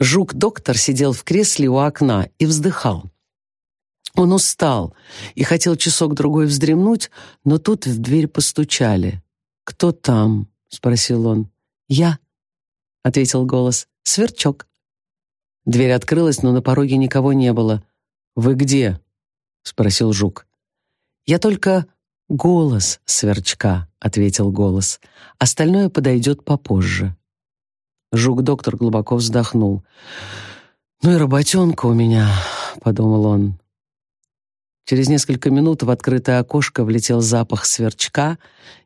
Жук-доктор сидел в кресле у окна и вздыхал. Он устал и хотел часок-другой вздремнуть, но тут в дверь постучали. «Кто там?» — спросил он. «Я», — ответил голос. «Сверчок». Дверь открылась, но на пороге никого не было. «Вы где?» — спросил жук. «Я только голос сверчка», — ответил голос. «Остальное подойдет попозже». Жук-доктор глубоко вздохнул. «Ну и работенка у меня», — подумал он. Через несколько минут в открытое окошко влетел запах сверчка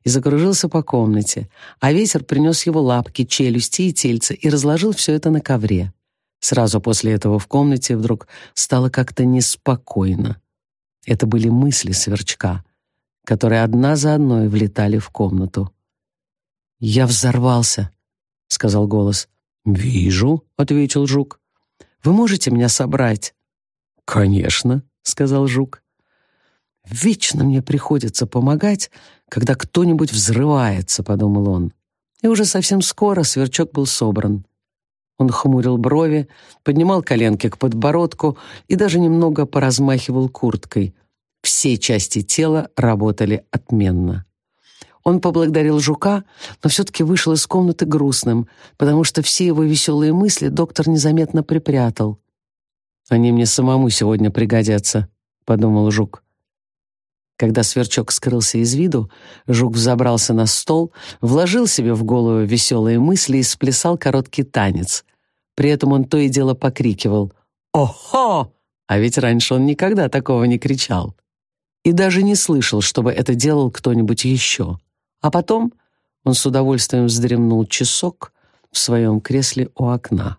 и закружился по комнате, а ветер принес его лапки, челюсти и тельце и разложил все это на ковре. Сразу после этого в комнате вдруг стало как-то неспокойно. Это были мысли сверчка, которые одна за одной влетали в комнату. «Я взорвался», — сказал голос. «Вижу», — ответил жук. «Вы можете меня собрать?» «Конечно», — сказал жук. «Вечно мне приходится помогать, когда кто-нибудь взрывается», — подумал он. И уже совсем скоро сверчок был собран. Он хмурил брови, поднимал коленки к подбородку и даже немного поразмахивал курткой. Все части тела работали отменно. Он поблагодарил жука, но все-таки вышел из комнаты грустным, потому что все его веселые мысли доктор незаметно припрятал. «Они мне самому сегодня пригодятся», — подумал жук. Когда сверчок скрылся из виду, жук взобрался на стол, вложил себе в голову веселые мысли и сплясал короткий танец. При этом он то и дело покрикивал «Охо!», а ведь раньше он никогда такого не кричал. И даже не слышал, чтобы это делал кто-нибудь еще. А потом он с удовольствием вздремнул часок в своем кресле у окна.